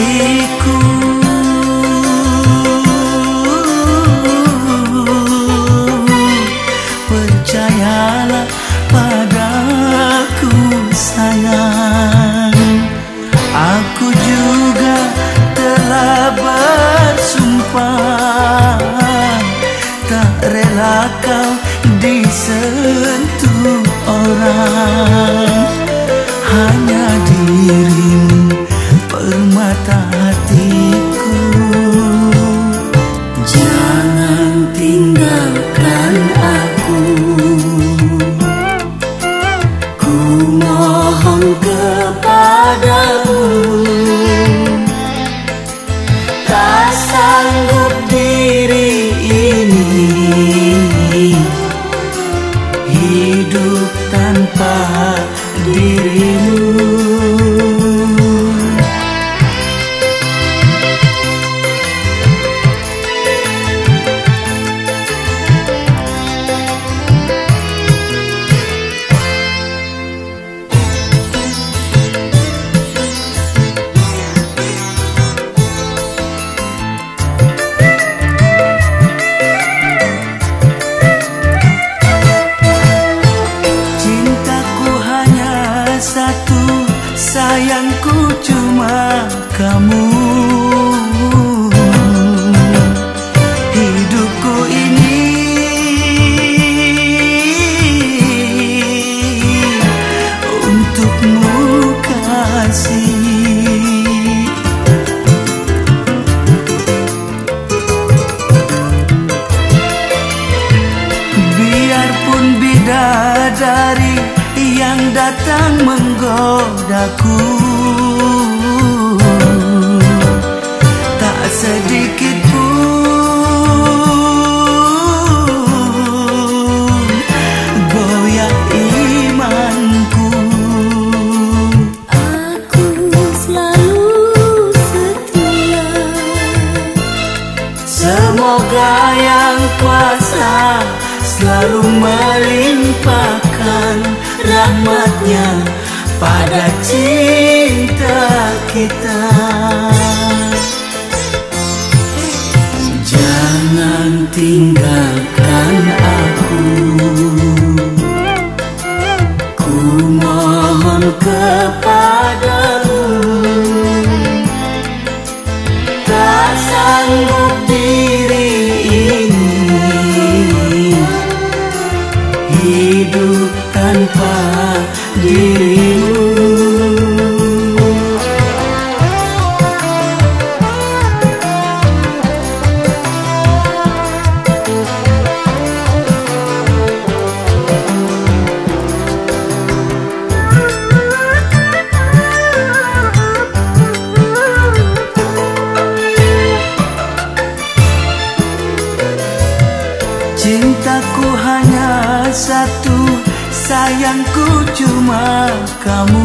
me. ada sayangku cuma kamu. Menggodaku. Tak sedikit pun Goyah imanku. Aku selalu setia. Semoga yang kuasa Selalu rahmatnya pada cinta kita. Jangan tinggalkan aku. Ku mohon kepadamu satu Sayangku cuma kamu